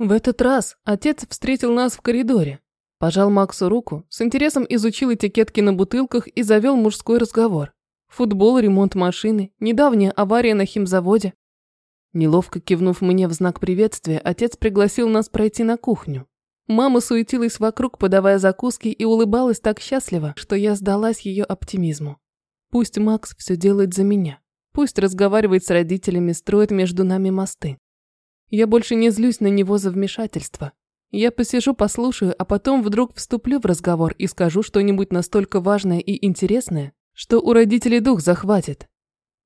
В этот раз отец встретил нас в коридоре. Пожал Максу руку, с интересом изучил этикетки на бутылках и завел мужской разговор. Футбол, ремонт машины, недавняя авария на химзаводе. Неловко кивнув мне в знак приветствия, отец пригласил нас пройти на кухню. Мама суетилась вокруг, подавая закуски, и улыбалась так счастливо, что я сдалась ее оптимизму. Пусть Макс все делает за меня. Пусть разговаривает с родителями, строит между нами мосты. Я больше не злюсь на него за вмешательство. Я посижу, послушаю, а потом вдруг вступлю в разговор и скажу что-нибудь настолько важное и интересное, что у родителей дух захватит.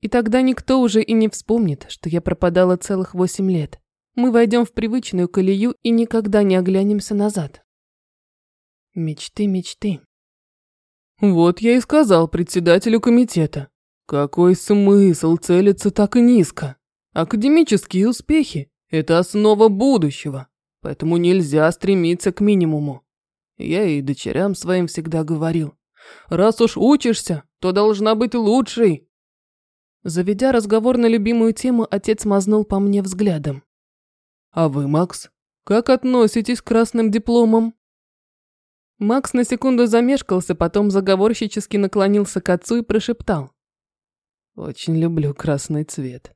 И тогда никто уже и не вспомнит, что я пропадала целых восемь лет. Мы войдем в привычную колею и никогда не оглянемся назад. Мечты, мечты. Вот я и сказал председателю комитета. Какой смысл целиться так низко? Академические успехи – это основа будущего, поэтому нельзя стремиться к минимуму. Я и дочерям своим всегда говорил. Раз уж учишься, то должна быть лучшей. Заведя разговор на любимую тему, отец мазнул по мне взглядом. А вы, Макс, как относитесь к красным дипломам? Макс на секунду замешкался, потом заговорщически наклонился к отцу и прошептал. Очень люблю красный цвет.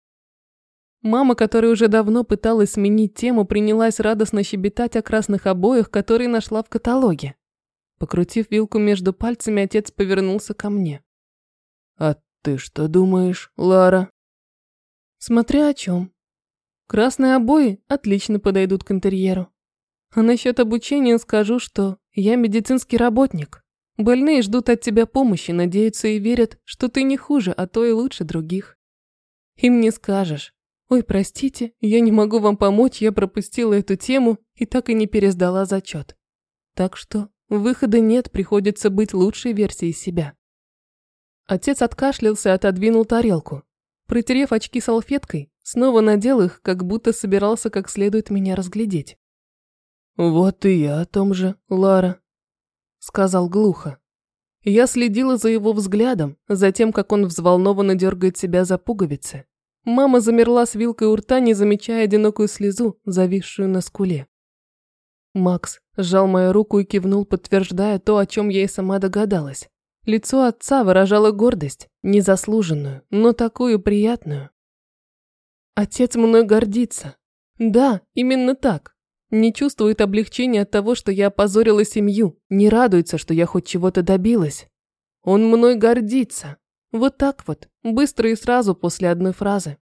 Мама, которая уже давно пыталась сменить тему, принялась радостно щебетать о красных обоях, которые нашла в каталоге. Покрутив вилку между пальцами, отец повернулся ко мне. «А ты что думаешь, Лара?» «Смотря о чем», Красные обои отлично подойдут к интерьеру. А насчет обучения скажу, что я медицинский работник. Больные ждут от тебя помощи, надеются и верят, что ты не хуже, а то и лучше других. Им не скажешь. Ой, простите, я не могу вам помочь, я пропустила эту тему и так и не пересдала зачет. Так что выхода нет, приходится быть лучшей версией себя. Отец откашлялся и отодвинул тарелку. Протерев очки салфеткой, Снова надел их, как будто собирался как следует меня разглядеть. «Вот и я о том же, Лара», — сказал глухо. Я следила за его взглядом, за тем, как он взволнованно дергает себя за пуговицы. Мама замерла с вилкой у рта, не замечая одинокую слезу, зависшую на скуле. Макс сжал мою руку и кивнул, подтверждая то, о чем я и сама догадалась. Лицо отца выражало гордость, незаслуженную, но такую приятную. Отец мной гордится. Да, именно так. Не чувствует облегчения от того, что я опозорила семью, не радуется, что я хоть чего-то добилась. Он мной гордится. Вот так вот, быстро и сразу после одной фразы.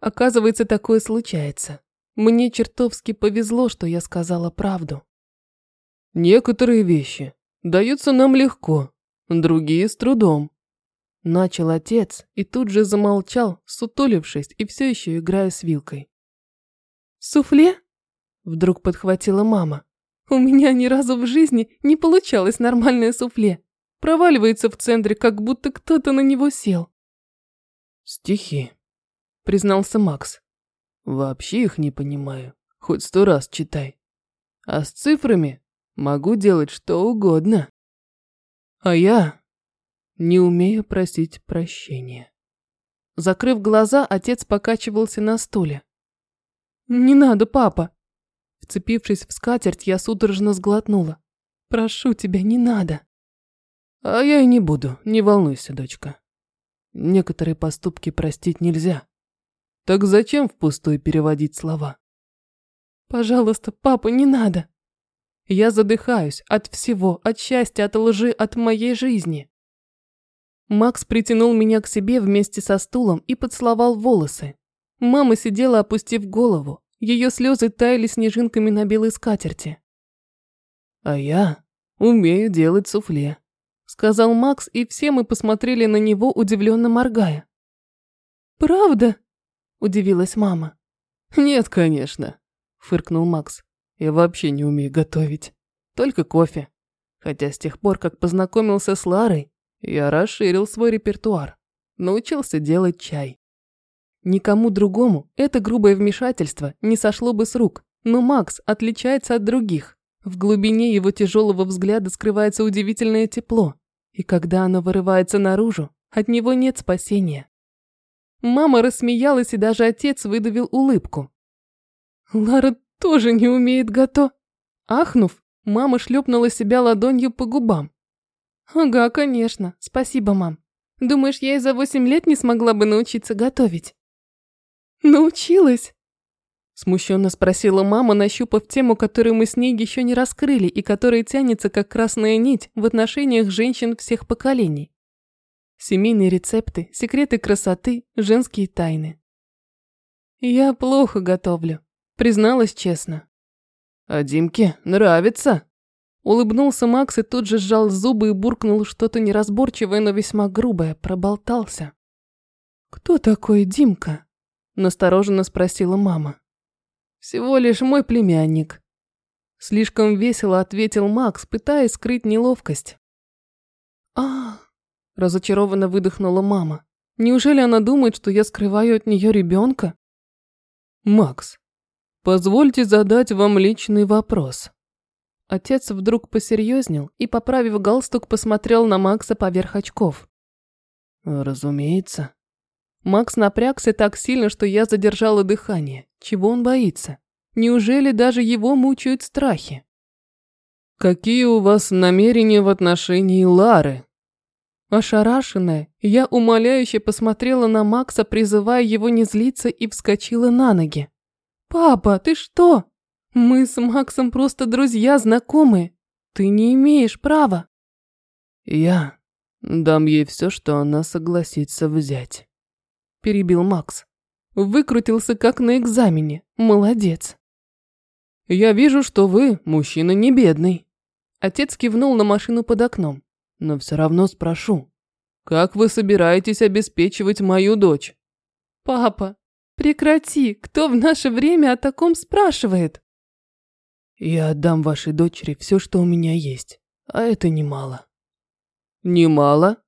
Оказывается, такое случается. Мне чертовски повезло, что я сказала правду. Некоторые вещи даются нам легко, другие с трудом. Начал отец и тут же замолчал, сутулившись и все еще играя с вилкой. «Суфле?» – вдруг подхватила мама. «У меня ни разу в жизни не получалось нормальное суфле. Проваливается в центре, как будто кто-то на него сел». «Стихи», – признался Макс. «Вообще их не понимаю. Хоть сто раз читай. А с цифрами могу делать что угодно. А я не умею просить прощения. Закрыв глаза, отец покачивался на стуле. «Не надо, папа!» Вцепившись в скатерть, я судорожно сглотнула. «Прошу тебя, не надо!» «А я и не буду, не волнуйся, дочка. Некоторые поступки простить нельзя. Так зачем впустую переводить слова?» «Пожалуйста, папа, не надо!» Я задыхаюсь от всего, от счастья, от лжи, от моей жизни. Макс притянул меня к себе вместе со стулом и поцеловал волосы. Мама сидела, опустив голову. Ее слезы таяли снежинками на белой скатерти. «А я умею делать суфле», — сказал Макс, и все мы посмотрели на него, удивленно моргая. «Правда?» — удивилась мама. «Нет, конечно», — фыркнул Макс. «Я вообще не умею готовить. Только кофе. Хотя с тех пор, как познакомился с Ларой, я расширил свой репертуар. Научился делать чай. Никому другому это грубое вмешательство не сошло бы с рук, но Макс отличается от других. В глубине его тяжелого взгляда скрывается удивительное тепло, и когда оно вырывается наружу, от него нет спасения. Мама рассмеялась, и даже отец выдавил улыбку. «Лара тоже не умеет готов. Ахнув, мама шлепнула себя ладонью по губам. Ага, конечно. Спасибо, мам. Думаешь, я и за восемь лет не смогла бы научиться готовить? Научилась. Смущенно спросила мама, нащупав тему, которую мы с ней еще не раскрыли и которая тянется как красная нить в отношениях женщин всех поколений. Семейные рецепты, секреты красоты, женские тайны. Я плохо готовлю, призналась честно. А Димке нравится. Улыбнулся Макс и тут же сжал зубы и буркнул что-то неразборчивое, но весьма грубое, проболтался. «Кто такой Димка?» – настороженно спросила мама. Всего лишь мой племянник. Слишком весело ответил Макс, пытаясь скрыть неловкость. А, разочарованно выдохнула мама. Неужели она думает, что я скрываю от нее ребенка? Макс, позвольте задать вам личный вопрос. Отец вдруг посерьезнел и, поправив галстук, посмотрел на Макса поверх очков. Разумеется. Макс напрягся так сильно, что я задержала дыхание. Чего он боится? Неужели даже его мучают страхи? Какие у вас намерения в отношении Лары? Ошарашенная, я умоляюще посмотрела на Макса, призывая его не злиться, и вскочила на ноги. «Папа, ты что? Мы с Максом просто друзья, знакомые. Ты не имеешь права». «Я дам ей все, что она согласится взять» перебил Макс. Выкрутился как на экзамене. Молодец. Я вижу, что вы мужчина не бедный. Отец кивнул на машину под окном. Но все равно спрошу. Как вы собираетесь обеспечивать мою дочь? Папа, прекрати. Кто в наше время о таком спрашивает? Я отдам вашей дочери все, что у меня есть. А это немало. Немало?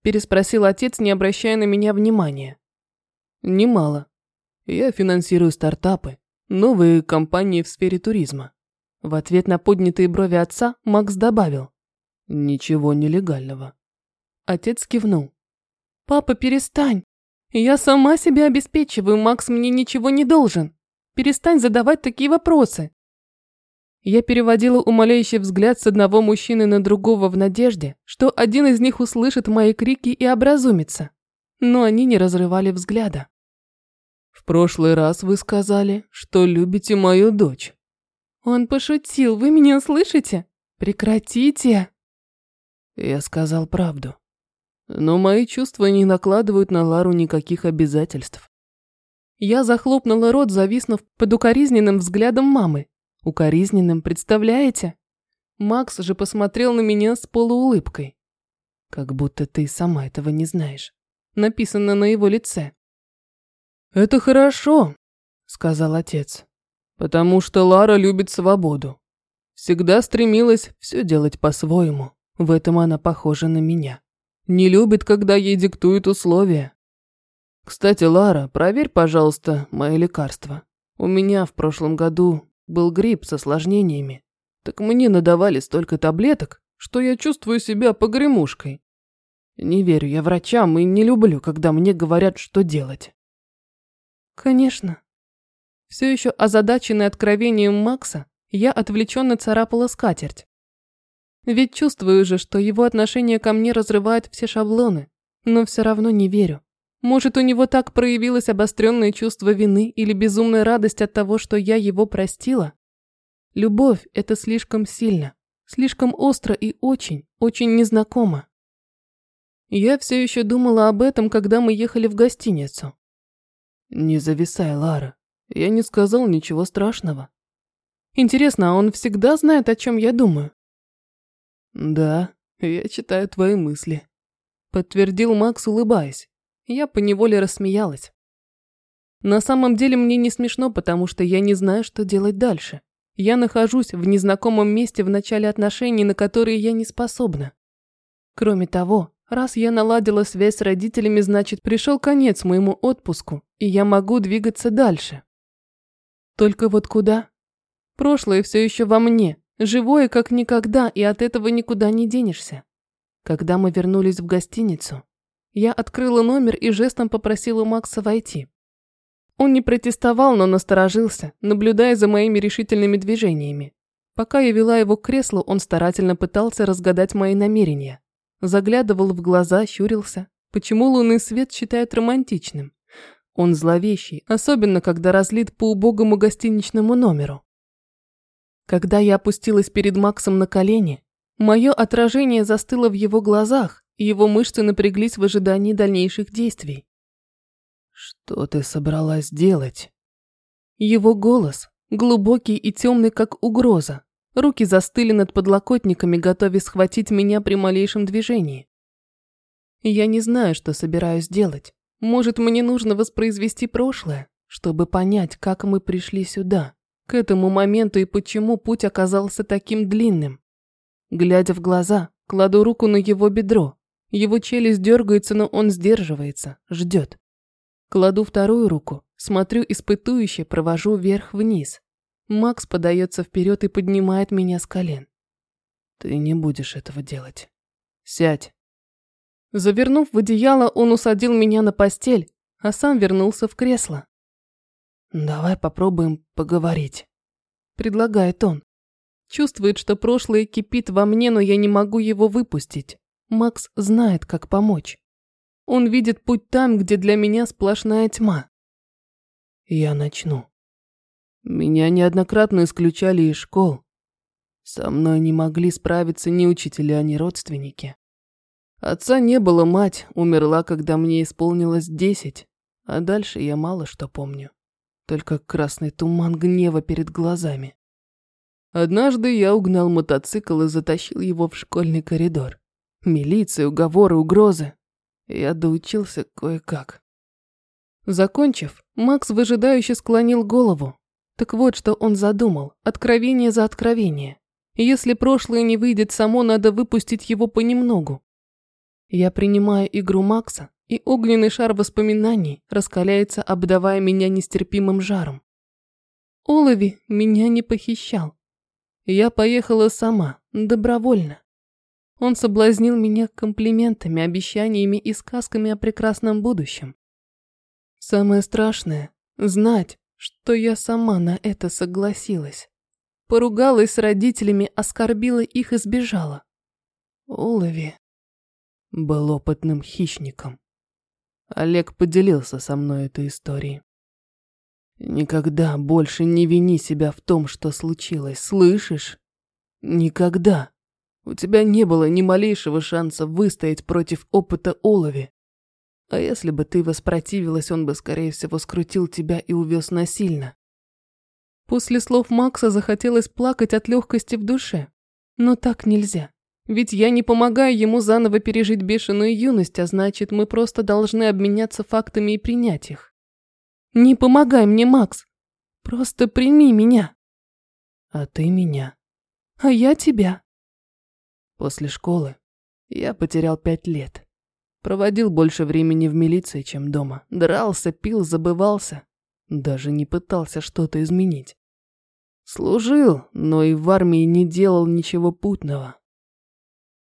Переспросил отец, не обращая на меня внимания. Немало. Я финансирую стартапы, новые компании в сфере туризма. В ответ на поднятые брови отца Макс добавил. Ничего нелегального. Отец кивнул. Папа, перестань. Я сама себя обеспечиваю, Макс мне ничего не должен. Перестань задавать такие вопросы. Я переводила умоляющий взгляд с одного мужчины на другого в надежде, что один из них услышит мои крики и образумится но они не разрывали взгляда. «В прошлый раз вы сказали, что любите мою дочь». «Он пошутил, вы меня слышите? Прекратите!» Я сказал правду. Но мои чувства не накладывают на Лару никаких обязательств. Я захлопнула рот, зависнув под укоризненным взглядом мамы. Укоризненным, представляете? Макс же посмотрел на меня с полуулыбкой. Как будто ты сама этого не знаешь написано на его лице. «Это хорошо», – сказал отец, – «потому что Лара любит свободу. Всегда стремилась все делать по-своему. В этом она похожа на меня. Не любит, когда ей диктуют условия. Кстати, Лара, проверь, пожалуйста, мои лекарства. У меня в прошлом году был грипп с осложнениями. Так мне надавали столько таблеток, что я чувствую себя погремушкой. Не верю я врачам и не люблю, когда мне говорят, что делать. Конечно. Все еще озадаченный откровением Макса, я отвлеченно царапала скатерть. Ведь чувствую же, что его отношение ко мне разрывает все шаблоны, но все равно не верю. Может, у него так проявилось обостренное чувство вины или безумная радость от того, что я его простила? Любовь – это слишком сильно, слишком остро и очень, очень незнакомо. Я все еще думала об этом, когда мы ехали в гостиницу. Не зависай, Лара. Я не сказал ничего страшного. Интересно, а он всегда знает, о чем я думаю? Да, я читаю твои мысли. Подтвердил Макс, улыбаясь. Я поневоле рассмеялась. На самом деле мне не смешно, потому что я не знаю, что делать дальше. Я нахожусь в незнакомом месте в начале отношений, на которые я не способна. Кроме того, Раз я наладила связь с родителями, значит, пришел конец моему отпуску, и я могу двигаться дальше. Только вот куда? Прошлое все еще во мне, живое как никогда, и от этого никуда не денешься. Когда мы вернулись в гостиницу, я открыла номер и жестом попросила Макса войти. Он не протестовал, но насторожился, наблюдая за моими решительными движениями. Пока я вела его к креслу, он старательно пытался разгадать мои намерения. Заглядывал в глаза, щурился. Почему лунный свет считают романтичным? Он зловещий, особенно когда разлит по убогому гостиничному номеру. Когда я опустилась перед Максом на колени, мое отражение застыло в его глазах, и его мышцы напряглись в ожидании дальнейших действий. «Что ты собралась делать?» Его голос, глубокий и темный, как угроза. Руки застыли над подлокотниками, готовясь схватить меня при малейшем движении. Я не знаю, что собираюсь делать. Может, мне нужно воспроизвести прошлое, чтобы понять, как мы пришли сюда, к этому моменту и почему путь оказался таким длинным. Глядя в глаза, кладу руку на его бедро. Его челюсть дергается, но он сдерживается, ждет. Кладу вторую руку, смотрю испытующе, провожу вверх-вниз. Макс подается вперед и поднимает меня с колен. Ты не будешь этого делать. Сядь. Завернув в одеяло, он усадил меня на постель, а сам вернулся в кресло. Давай попробуем поговорить. Предлагает он. Чувствует, что прошлое кипит во мне, но я не могу его выпустить. Макс знает, как помочь. Он видит путь там, где для меня сплошная тьма. Я начну. Меня неоднократно исключали из школ. Со мной не могли справиться ни учителя, ни родственники. Отца не было, мать умерла, когда мне исполнилось десять, а дальше я мало что помню. Только красный туман гнева перед глазами. Однажды я угнал мотоцикл и затащил его в школьный коридор. Милиция, уговоры, угрозы. Я доучился кое-как. Закончив, Макс выжидающе склонил голову. Так вот, что он задумал. Откровение за откровение. Если прошлое не выйдет само, надо выпустить его понемногу. Я принимаю игру Макса, и огненный шар воспоминаний раскаляется, обдавая меня нестерпимым жаром. Олови меня не похищал. Я поехала сама, добровольно. Он соблазнил меня комплиментами, обещаниями и сказками о прекрасном будущем. Самое страшное – знать, что я сама на это согласилась. Поругалась с родителями, оскорбила их и сбежала. Олови был опытным хищником. Олег поделился со мной этой историей. Никогда больше не вини себя в том, что случилось, слышишь? Никогда. У тебя не было ни малейшего шанса выстоять против опыта Олови. А если бы ты воспротивилась, он бы, скорее всего, скрутил тебя и увез насильно. После слов Макса захотелось плакать от легкости в душе. Но так нельзя. Ведь я не помогаю ему заново пережить бешеную юность, а значит, мы просто должны обменяться фактами и принять их. Не помогай мне, Макс. Просто прими меня. А ты меня. А я тебя. После школы я потерял пять лет. Проводил больше времени в милиции, чем дома. Дрался, пил, забывался. Даже не пытался что-то изменить. Служил, но и в армии не делал ничего путного.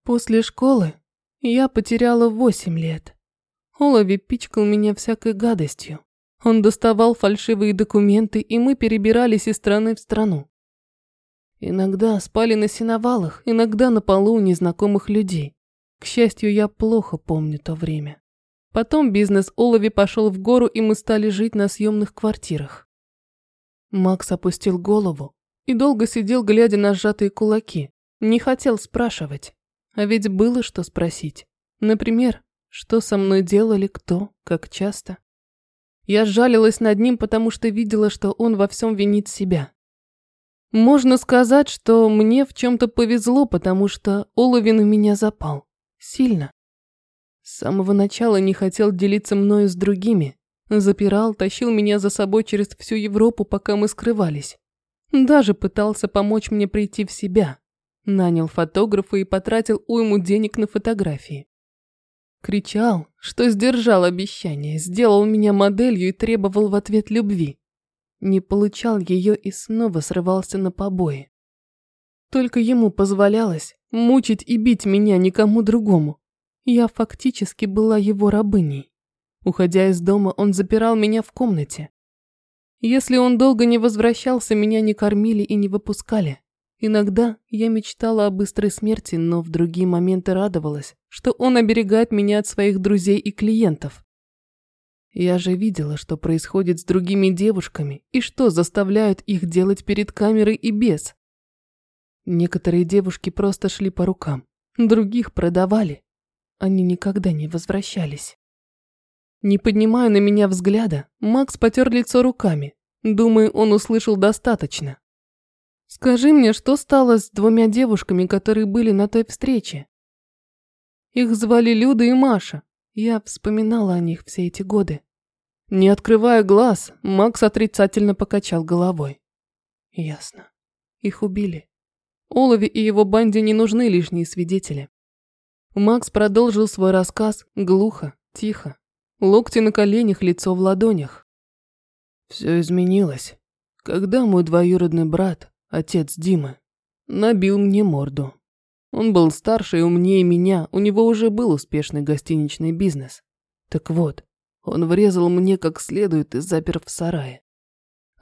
После школы я потеряла восемь лет. Олови пичкал меня всякой гадостью. Он доставал фальшивые документы, и мы перебирались из страны в страну. Иногда спали на сеновалах, иногда на полу у незнакомых людей. К счастью, я плохо помню то время. Потом бизнес Олови пошел в гору, и мы стали жить на съемных квартирах. Макс опустил голову и долго сидел, глядя на сжатые кулаки. Не хотел спрашивать. А ведь было что спросить. Например, что со мной делали, кто, как часто. Я сжалилась над ним, потому что видела, что он во всем винит себя. Можно сказать, что мне в чем-то повезло, потому что Оловин у меня запал. Сильно. С самого начала не хотел делиться мною с другими. Запирал, тащил меня за собой через всю Европу, пока мы скрывались. Даже пытался помочь мне прийти в себя. Нанял фотографа и потратил уйму денег на фотографии. Кричал, что сдержал обещание, сделал меня моделью и требовал в ответ любви не получал ее и снова срывался на побои. Только ему позволялось мучить и бить меня никому другому. Я фактически была его рабыней. Уходя из дома, он запирал меня в комнате. Если он долго не возвращался, меня не кормили и не выпускали. Иногда я мечтала о быстрой смерти, но в другие моменты радовалась, что он оберегает меня от своих друзей и клиентов. Я же видела, что происходит с другими девушками и что заставляют их делать перед камерой и без. Некоторые девушки просто шли по рукам, других продавали. Они никогда не возвращались. Не поднимая на меня взгляда, Макс потер лицо руками. Думаю, он услышал достаточно. «Скажи мне, что стало с двумя девушками, которые были на той встрече?» Их звали Люда и Маша. Я вспоминала о них все эти годы. Не открывая глаз, Макс отрицательно покачал головой. Ясно. Их убили. Олове и его банде не нужны лишние свидетели. Макс продолжил свой рассказ глухо, тихо. Локти на коленях, лицо в ладонях. Все изменилось, когда мой двоюродный брат, отец Димы, набил мне морду. Он был старше и умнее меня, у него уже был успешный гостиничный бизнес. Так вот, он врезал мне как следует и запер в сарае.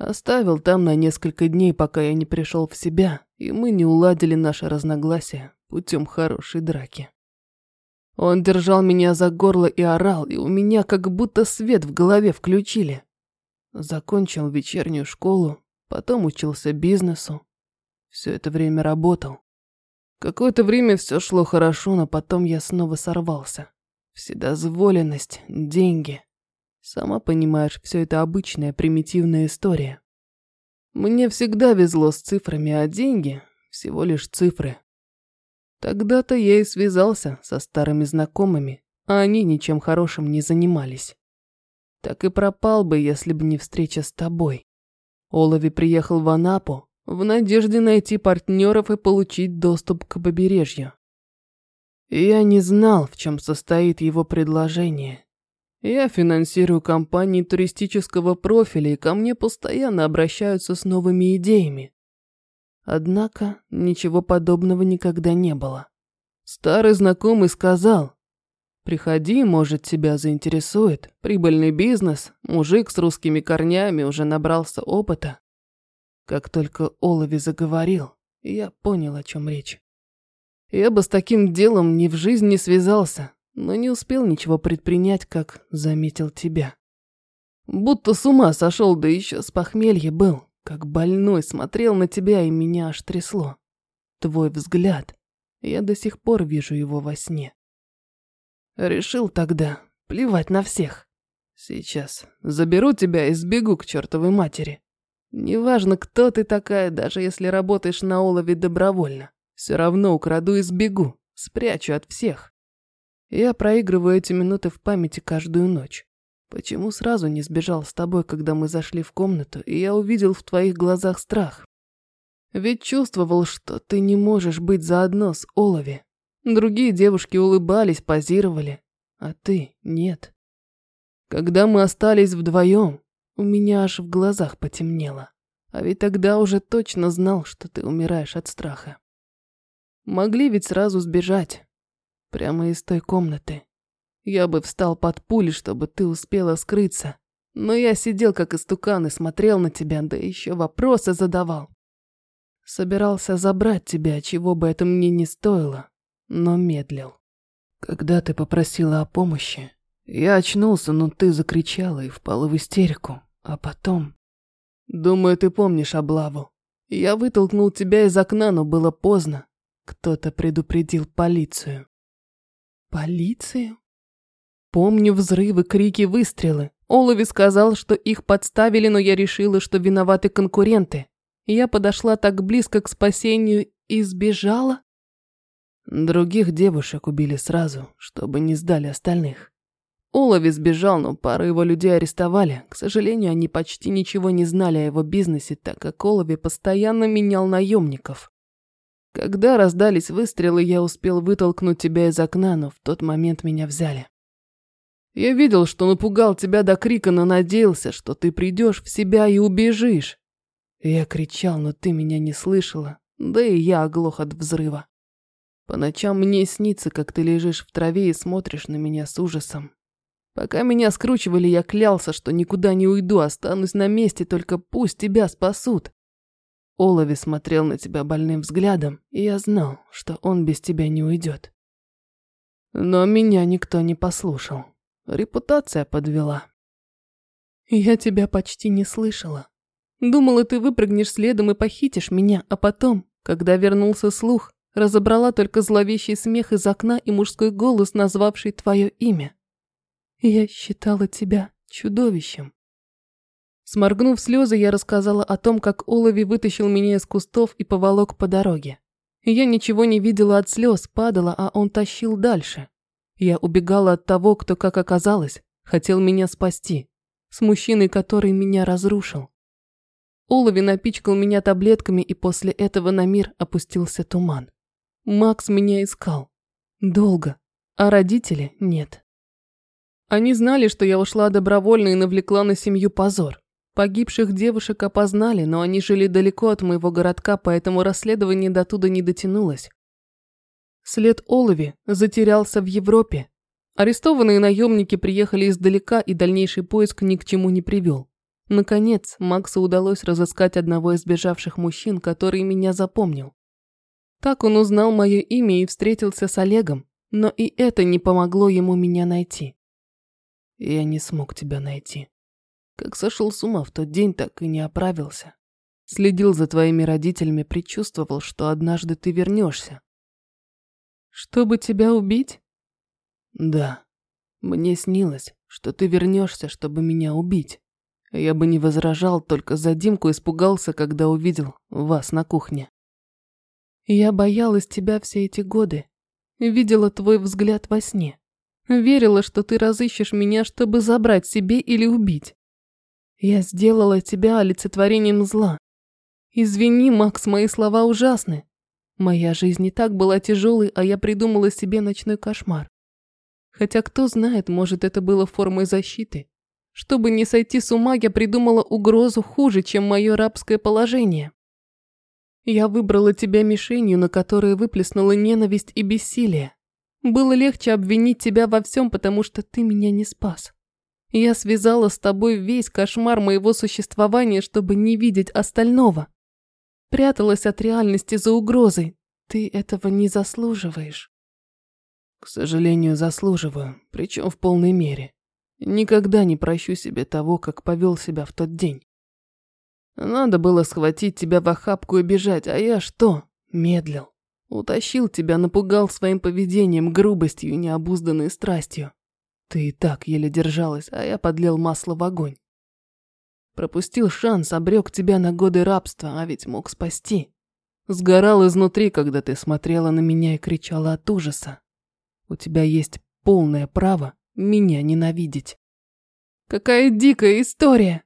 Оставил там на несколько дней, пока я не пришел в себя, и мы не уладили наши разногласия путем хорошей драки. Он держал меня за горло и орал, и у меня как будто свет в голове включили. Закончил вечернюю школу, потом учился бизнесу. Все это время работал. Какое-то время все шло хорошо, но потом я снова сорвался. Вседозволенность, деньги. Сама понимаешь, все это обычная примитивная история. Мне всегда везло с цифрами, а деньги – всего лишь цифры. Тогда-то я и связался со старыми знакомыми, а они ничем хорошим не занимались. Так и пропал бы, если бы не встреча с тобой. Олови приехал в Анапу, в надежде найти партнеров и получить доступ к побережью. Я не знал, в чем состоит его предложение. Я финансирую компании туристического профиля, и ко мне постоянно обращаются с новыми идеями. Однако ничего подобного никогда не было. Старый знакомый сказал, «Приходи, может, тебя заинтересует. Прибыльный бизнес, мужик с русскими корнями уже набрался опыта. Как только Олови заговорил, я понял, о чем речь. Я бы с таким делом ни в жизнь не связался, но не успел ничего предпринять, как заметил тебя. Будто с ума сошел, да еще с похмелья был, как больной смотрел на тебя, и меня аж трясло. Твой взгляд, я до сих пор вижу его во сне. Решил тогда плевать на всех. Сейчас заберу тебя и сбегу к чертовой матери. Неважно, кто ты такая, даже если работаешь на олове добровольно. Все равно украду и сбегу, спрячу от всех. Я проигрываю эти минуты в памяти каждую ночь. Почему сразу не сбежал с тобой, когда мы зашли в комнату, и я увидел в твоих глазах страх? Ведь чувствовал, что ты не можешь быть заодно с Олови. Другие девушки улыбались, позировали, а ты нет. Когда мы остались вдвоем, у меня аж в глазах потемнело. А ведь тогда уже точно знал, что ты умираешь от страха. Могли ведь сразу сбежать. Прямо из той комнаты. Я бы встал под пули, чтобы ты успела скрыться. Но я сидел как истукан и смотрел на тебя, да еще вопросы задавал. Собирался забрать тебя, чего бы это мне не стоило, но медлил. Когда ты попросила о помощи, я очнулся, но ты закричала и впала в истерику. А потом... Думаю, ты помнишь облаву. Я вытолкнул тебя из окна, но было поздно. Кто-то предупредил полицию. Полицию? Помню взрывы, крики, выстрелы. Олови сказал, что их подставили, но я решила, что виноваты конкуренты. Я подошла так близко к спасению и сбежала. Других девушек убили сразу, чтобы не сдали остальных. Олови сбежал, но пару его людей арестовали. К сожалению, они почти ничего не знали о его бизнесе, так как Олови постоянно менял наемников. Когда раздались выстрелы, я успел вытолкнуть тебя из окна, но в тот момент меня взяли. Я видел, что напугал тебя до крика, но надеялся, что ты придешь в себя и убежишь. Я кричал, но ты меня не слышала, да и я оглох от взрыва. По ночам мне снится, как ты лежишь в траве и смотришь на меня с ужасом. Пока меня скручивали, я клялся, что никуда не уйду, останусь на месте, только пусть тебя спасут. Олови смотрел на тебя больным взглядом, и я знал, что он без тебя не уйдет. Но меня никто не послушал. Репутация подвела. Я тебя почти не слышала. Думала, ты выпрыгнешь следом и похитишь меня, а потом, когда вернулся слух, разобрала только зловещий смех из окна и мужской голос, назвавший твое имя. Я считала тебя чудовищем. Сморгнув слезы, я рассказала о том, как Олови вытащил меня из кустов и поволок по дороге. Я ничего не видела от слез, падала, а он тащил дальше. Я убегала от того, кто, как оказалось, хотел меня спасти. С мужчиной, который меня разрушил. Олови напичкал меня таблетками, и после этого на мир опустился туман. Макс меня искал. Долго. А родители нет. Они знали, что я ушла добровольно и навлекла на семью позор. Погибших девушек опознали, но они жили далеко от моего городка, поэтому расследование до туда не дотянулось. След Олови затерялся в Европе. Арестованные наемники приехали издалека, и дальнейший поиск ни к чему не привел. Наконец, Максу удалось разыскать одного из бежавших мужчин, который меня запомнил. Так он узнал мое имя и встретился с Олегом, но и это не помогло ему меня найти. Я не смог тебя найти. Как сошел с ума в тот день, так и не оправился. Следил за твоими родителями, предчувствовал, что однажды ты вернешься. Чтобы тебя убить? Да. Мне снилось, что ты вернешься, чтобы меня убить. Я бы не возражал, только за Димку испугался, когда увидел вас на кухне. Я боялась тебя все эти годы. Видела твой взгляд во сне. Верила, что ты разыщешь меня, чтобы забрать себе или убить. Я сделала тебя олицетворением зла. Извини, Макс, мои слова ужасны. Моя жизнь и так была тяжелой, а я придумала себе ночной кошмар. Хотя кто знает, может это было формой защиты. Чтобы не сойти с ума, я придумала угрозу хуже, чем мое рабское положение. Я выбрала тебя мишенью, на которой выплеснула ненависть и бессилие. Было легче обвинить тебя во всем, потому что ты меня не спас. Я связала с тобой весь кошмар моего существования, чтобы не видеть остального. Пряталась от реальности за угрозой. Ты этого не заслуживаешь. К сожалению, заслуживаю, причем в полной мере. Никогда не прощу себе того, как повел себя в тот день. Надо было схватить тебя в охапку и бежать, а я что? Медлил. Утащил тебя, напугал своим поведением, грубостью и необузданной страстью. Ты и так еле держалась, а я подлил масло в огонь. Пропустил шанс, обрек тебя на годы рабства, а ведь мог спасти. Сгорал изнутри, когда ты смотрела на меня и кричала от ужаса. У тебя есть полное право меня ненавидеть. Какая дикая история!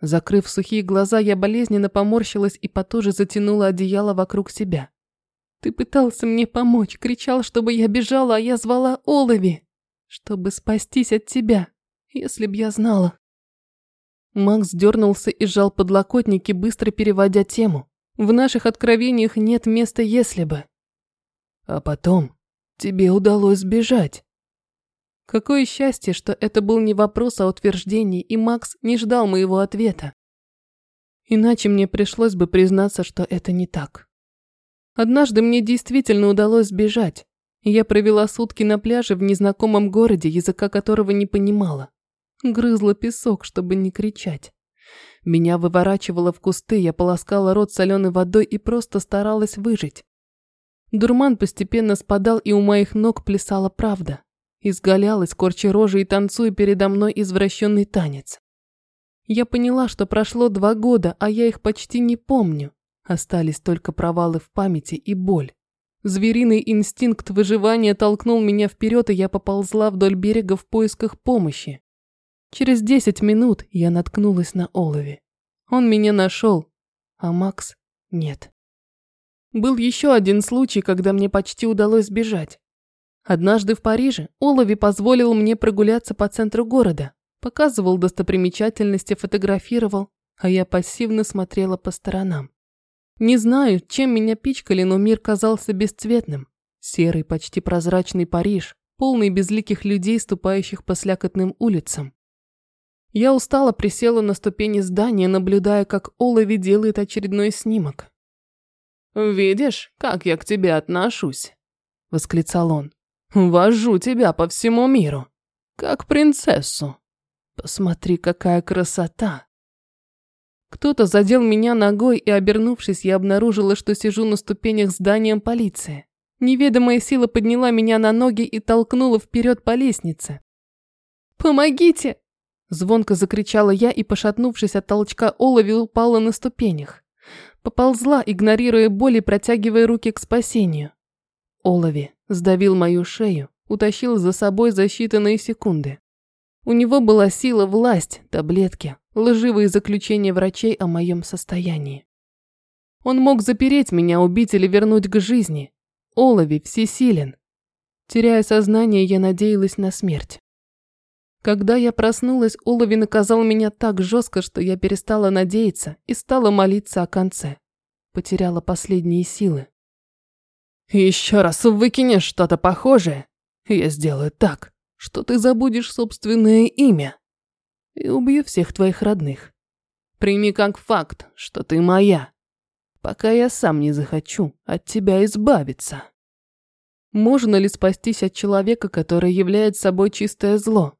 Закрыв сухие глаза, я болезненно поморщилась и потуже затянула одеяло вокруг себя. Ты пытался мне помочь, кричал, чтобы я бежала, а я звала Олови, чтобы спастись от тебя, если б я знала. Макс дернулся и сжал подлокотники, быстро переводя тему. В наших откровениях нет места «если бы». А потом тебе удалось сбежать. Какое счастье, что это был не вопрос, а утверждение, и Макс не ждал моего ответа. Иначе мне пришлось бы признаться, что это не так. Однажды мне действительно удалось сбежать. Я провела сутки на пляже в незнакомом городе, языка которого не понимала. Грызла песок, чтобы не кричать. Меня выворачивало в кусты, я полоскала рот соленой водой и просто старалась выжить. Дурман постепенно спадал, и у моих ног плясала правда. Изгалялась, корча рожи и танцуя передо мной извращенный танец. Я поняла, что прошло два года, а я их почти не помню. Остались только провалы в памяти и боль. Звериный инстинкт выживания толкнул меня вперед, и я поползла вдоль берега в поисках помощи. Через десять минут я наткнулась на Олови. Он меня нашел, а Макс нет. Был еще один случай, когда мне почти удалось сбежать. Однажды в Париже Олови позволил мне прогуляться по центру города, показывал достопримечательности, фотографировал, а я пассивно смотрела по сторонам. Не знаю, чем меня пичкали, но мир казался бесцветным. Серый, почти прозрачный Париж, полный безликих людей, ступающих по слякотным улицам. Я устало присела на ступени здания, наблюдая, как Олови делает очередной снимок. «Видишь, как я к тебе отношусь?» – восклицал он. «Вожу тебя по всему миру, как принцессу. Посмотри, какая красота!» Кто-то задел меня ногой, и, обернувшись, я обнаружила, что сижу на ступенях здания полиции. Неведомая сила подняла меня на ноги и толкнула вперед по лестнице. «Помогите!» Звонко закричала я и, пошатнувшись от толчка Олови, упала на ступенях. Поползла, игнорируя боль и протягивая руки к спасению. Олови сдавил мою шею, утащил за собой за считанные секунды. У него была сила, власть, таблетки, лживые заключения врачей о моем состоянии. Он мог запереть меня, убить или вернуть к жизни. Олови всесилен. Теряя сознание, я надеялась на смерть. Когда я проснулась, Олови наказал меня так жестко, что я перестала надеяться и стала молиться о конце. Потеряла последние силы. «Еще раз выкинешь что-то похожее, я сделаю так, что ты забудешь собственное имя и убью всех твоих родных. Прими как факт, что ты моя, пока я сам не захочу от тебя избавиться». Можно ли спастись от человека, который является собой чистое зло?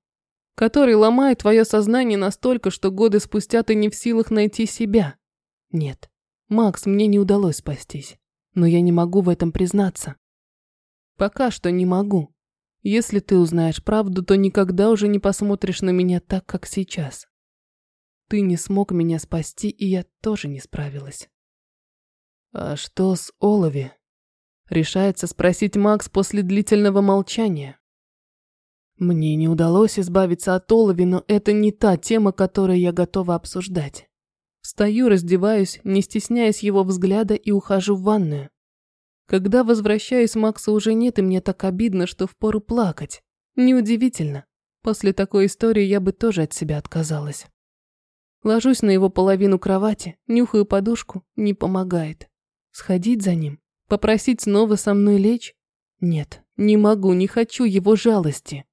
который ломает твое сознание настолько, что годы спустя ты не в силах найти себя. Нет, Макс, мне не удалось спастись, но я не могу в этом признаться. Пока что не могу. Если ты узнаешь правду, то никогда уже не посмотришь на меня так, как сейчас. Ты не смог меня спасти, и я тоже не справилась. А что с Олови? Решается спросить Макс после длительного молчания. Мне не удалось избавиться от Олови, но это не та тема, которую я готова обсуждать. Встаю, раздеваюсь, не стесняясь его взгляда и ухожу в ванную. Когда возвращаюсь, Макса уже нет, и мне так обидно, что впору плакать. Неудивительно. После такой истории я бы тоже от себя отказалась. Ложусь на его половину кровати, нюхаю подушку, не помогает. Сходить за ним? Попросить снова со мной лечь? Нет, не могу, не хочу его жалости.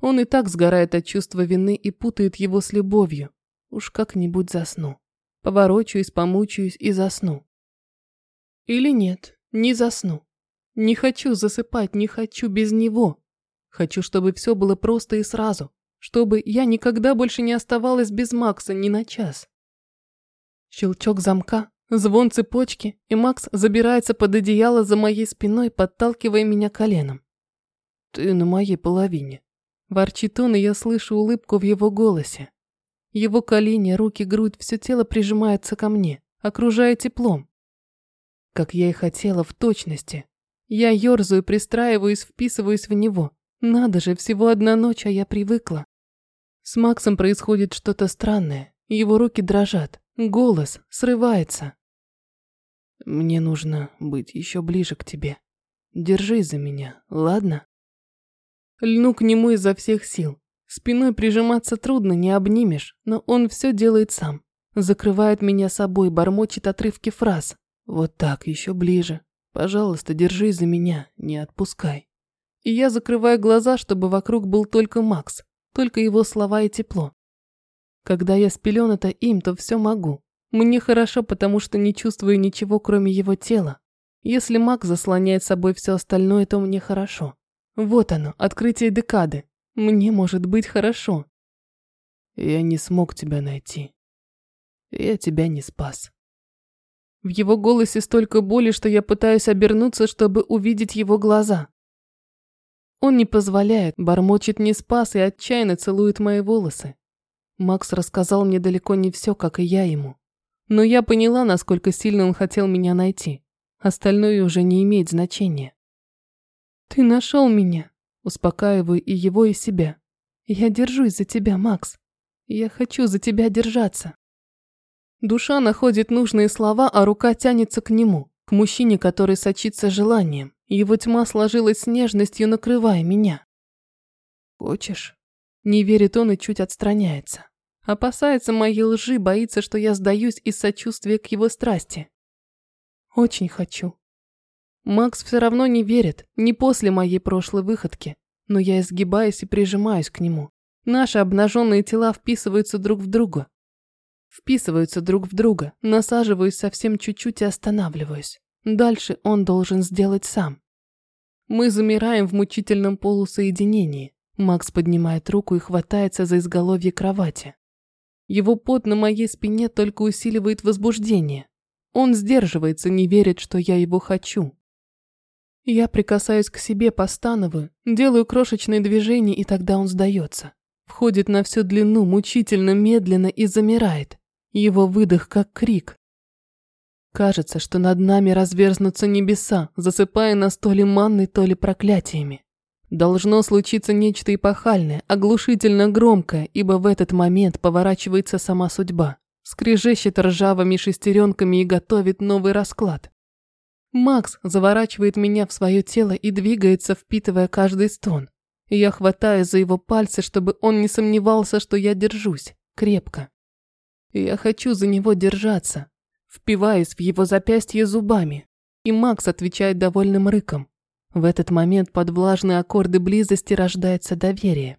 Он и так сгорает от чувства вины и путает его с любовью. Уж как-нибудь засну. Поворочаюсь, помучаюсь и засну. Или нет, не засну. Не хочу засыпать, не хочу без него. Хочу, чтобы все было просто и сразу. Чтобы я никогда больше не оставалась без Макса ни на час. Щелчок замка, звон цепочки, и Макс забирается под одеяло за моей спиной, подталкивая меня коленом. Ты на моей половине. Ворчит он, и я слышу улыбку в его голосе. Его колени, руки, грудь, все тело прижимается ко мне, окружая теплом. Как я и хотела, в точности. Я ерзаю, пристраиваюсь, вписываюсь в него. Надо же, всего одна ночь, а я привыкла. С Максом происходит что-то странное. Его руки дрожат, голос срывается. Мне нужно быть еще ближе к тебе. Держись за меня, ладно? Льну к нему изо всех сил. Спиной прижиматься трудно, не обнимешь, но он все делает сам. Закрывает меня собой, бормочет отрывки фраз. Вот так, еще ближе. Пожалуйста, держись за меня, не отпускай. И я закрываю глаза, чтобы вокруг был только Макс, только его слова и тепло. Когда я спелената им, то все могу. Мне хорошо, потому что не чувствую ничего, кроме его тела. Если Макс заслоняет собой все остальное, то мне хорошо. Вот оно, открытие декады. Мне может быть хорошо. Я не смог тебя найти. Я тебя не спас. В его голосе столько боли, что я пытаюсь обернуться, чтобы увидеть его глаза. Он не позволяет, бормочет не спас и отчаянно целует мои волосы. Макс рассказал мне далеко не все, как и я ему. Но я поняла, насколько сильно он хотел меня найти. Остальное уже не имеет значения. «Ты нашел меня!» Успокаиваю и его, и себя. «Я держусь за тебя, Макс. Я хочу за тебя держаться». Душа находит нужные слова, а рука тянется к нему, к мужчине, который сочится желанием. Его тьма сложилась с нежностью, накрывая меня. «Хочешь?» Не верит он и чуть отстраняется. Опасается моей лжи, боится, что я сдаюсь из сочувствия к его страсти. «Очень хочу», Макс все равно не верит, не после моей прошлой выходки. но я изгибаюсь и прижимаюсь к нему. Наши обнаженные тела вписываются друг в друга. Вписываются друг в друга, насаживаюсь совсем чуть-чуть и останавливаюсь. Дальше он должен сделать сам. Мы замираем в мучительном полусоединении. Макс поднимает руку и хватается за изголовье кровати. Его пот на моей спине только усиливает возбуждение. Он сдерживается, не верит, что я его хочу. Я прикасаюсь к себе, постановую, делаю крошечные движения, и тогда он сдается. Входит на всю длину, мучительно, медленно и замирает. Его выдох как крик. Кажется, что над нами разверзнутся небеса, засыпая нас то ли манной, то ли проклятиями. Должно случиться нечто эпохальное, оглушительно громкое, ибо в этот момент поворачивается сама судьба. Скрежещет ржавыми шестеренками и готовит новый расклад. Макс заворачивает меня в свое тело и двигается, впитывая каждый стон. Я хватаю за его пальцы, чтобы он не сомневался, что я держусь. Крепко. Я хочу за него держаться. Впиваюсь в его запястье зубами. И Макс отвечает довольным рыком. В этот момент под влажные аккорды близости рождается доверие.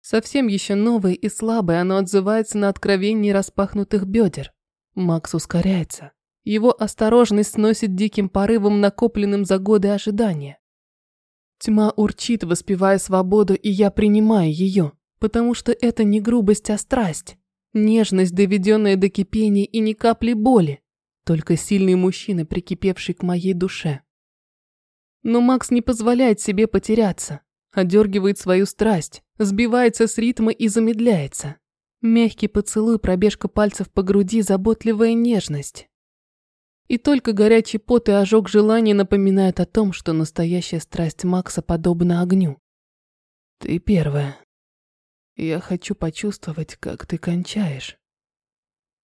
Совсем еще новое и слабое оно отзывается на откровение распахнутых бедер. Макс ускоряется. Его осторожность сносит диким порывом, накопленным за годы ожидания. Тьма урчит, воспевая свободу, и я принимаю ее, потому что это не грубость, а страсть. Нежность, доведенная до кипения и ни капли боли. Только сильный мужчина, прикипевший к моей душе. Но Макс не позволяет себе потеряться. Одергивает свою страсть, сбивается с ритма и замедляется. Мягкий поцелуй, пробежка пальцев по груди, заботливая нежность. И только горячий пот и ожог желания напоминают о том, что настоящая страсть Макса подобна огню. Ты первая. Я хочу почувствовать, как ты кончаешь.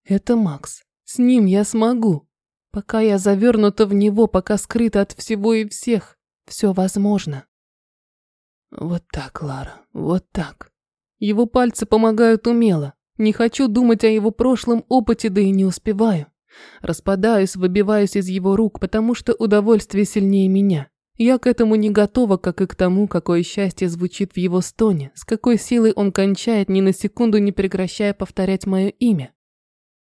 Это Макс. С ним я смогу. Пока я завернута в него, пока скрыта от всего и всех, все возможно. Вот так, Лара, вот так. Его пальцы помогают умело. Не хочу думать о его прошлом опыте, да и не успеваю. Распадаюсь, выбиваюсь из его рук, потому что удовольствие сильнее меня. Я к этому не готова, как и к тому, какое счастье звучит в его стоне, с какой силой он кончает, ни на секунду не прекращая повторять мое имя.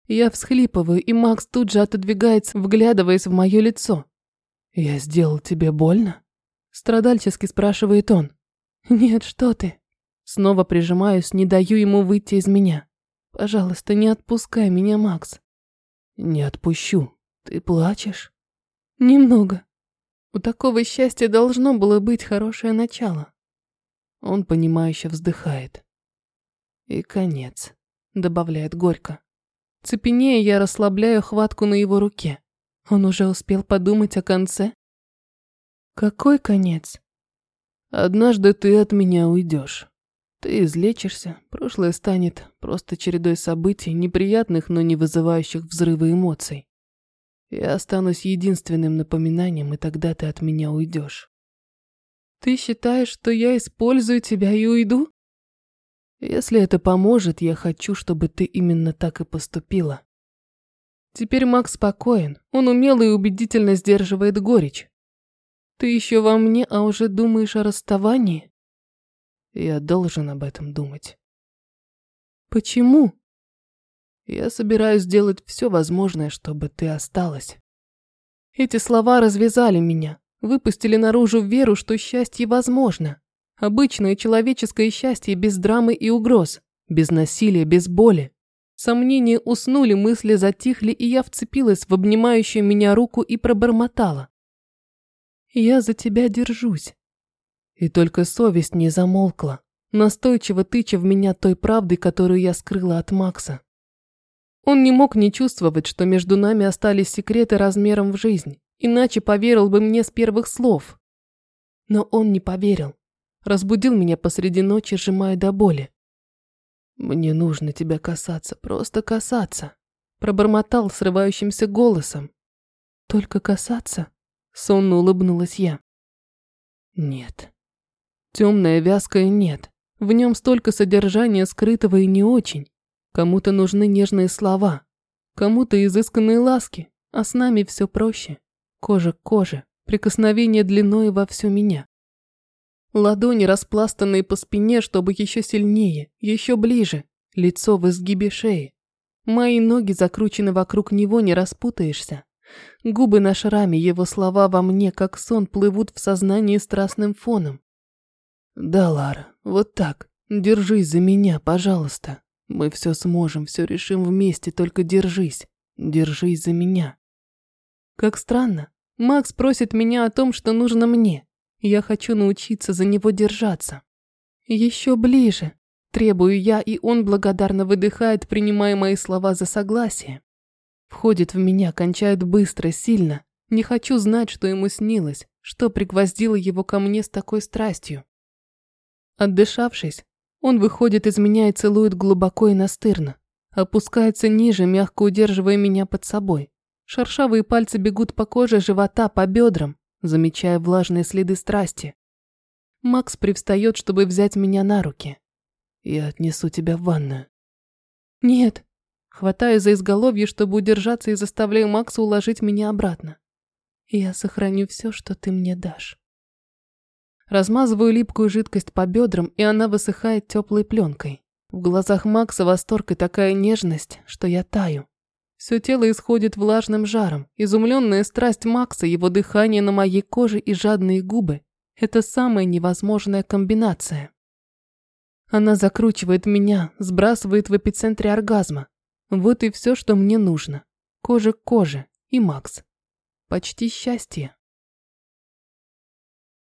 Я всхлипываю, и Макс тут же отодвигается, вглядываясь в мое лицо. «Я сделал тебе больно?» Страдальчески спрашивает он. «Нет, что ты?» Снова прижимаюсь, не даю ему выйти из меня. «Пожалуйста, не отпускай меня, Макс. Не отпущу. Ты плачешь? Немного. У такого счастья должно было быть хорошее начало. Он понимающе вздыхает. И конец, добавляет горько. Цепенея, я расслабляю хватку на его руке. Он уже успел подумать о конце? Какой конец? Однажды ты от меня уйдешь. Ты излечишься, прошлое станет просто чередой событий, неприятных, но не вызывающих взрыва эмоций. Я останусь единственным напоминанием, и тогда ты от меня уйдешь. Ты считаешь, что я использую тебя и уйду? Если это поможет, я хочу, чтобы ты именно так и поступила. Теперь Макс спокоен, он умело и убедительно сдерживает горечь. Ты еще во мне, а уже думаешь о расставании? Я должен об этом думать. Почему? Я собираюсь сделать все возможное, чтобы ты осталась. Эти слова развязали меня, выпустили наружу веру, что счастье возможно. Обычное человеческое счастье без драмы и угроз, без насилия, без боли. Сомнения уснули, мысли затихли, и я вцепилась в обнимающую меня руку и пробормотала. «Я за тебя держусь. И только совесть не замолкла, настойчиво тыча в меня той правдой, которую я скрыла от Макса. Он не мог не чувствовать, что между нами остались секреты размером в жизнь, иначе поверил бы мне с первых слов. Но он не поверил. Разбудил меня посреди ночи, сжимая до боли. «Мне нужно тебя касаться, просто касаться», пробормотал срывающимся голосом. «Только касаться?» Сонно улыбнулась я. «Нет, Темное, вязкое нет. В нем столько содержания скрытого и не очень. Кому-то нужны нежные слова, кому-то изысканные ласки, а с нами все проще. Кожа к коже, прикосновение длиной во всю меня. Ладони распластанные по спине, чтобы еще сильнее, еще ближе, лицо в изгибе шеи. Мои ноги закручены вокруг него, не распутаешься. Губы на шраме, его слова во мне, как сон, плывут в сознании страстным фоном. Да, Лара, вот так. Держись за меня, пожалуйста. Мы все сможем, все решим вместе, только держись. Держись за меня. Как странно. Макс просит меня о том, что нужно мне. Я хочу научиться за него держаться. Еще ближе. Требую я, и он благодарно выдыхает, принимая мои слова за согласие. Входит в меня, кончает быстро, сильно. Не хочу знать, что ему снилось, что пригвоздило его ко мне с такой страстью. Отдышавшись, он выходит из меня и целует глубоко и настырно. Опускается ниже, мягко удерживая меня под собой. Шершавые пальцы бегут по коже живота, по бедрам, замечая влажные следы страсти. Макс привстает, чтобы взять меня на руки. «Я отнесу тебя в ванную». «Нет», Хватаю за изголовье, чтобы удержаться и заставляю Макса уложить меня обратно. Я сохраню все, что ты мне дашь. Размазываю липкую жидкость по бедрам, и она высыхает теплой пленкой. В глазах Макса восторг и такая нежность, что я таю. Все тело исходит влажным жаром. Изумленная страсть Макса, его дыхание на моей коже и жадные губы – это самая невозможная комбинация. Она закручивает меня, сбрасывает в эпицентре оргазма, вот и все, что мне нужно. Кожа к коже и Макс. Почти счастье.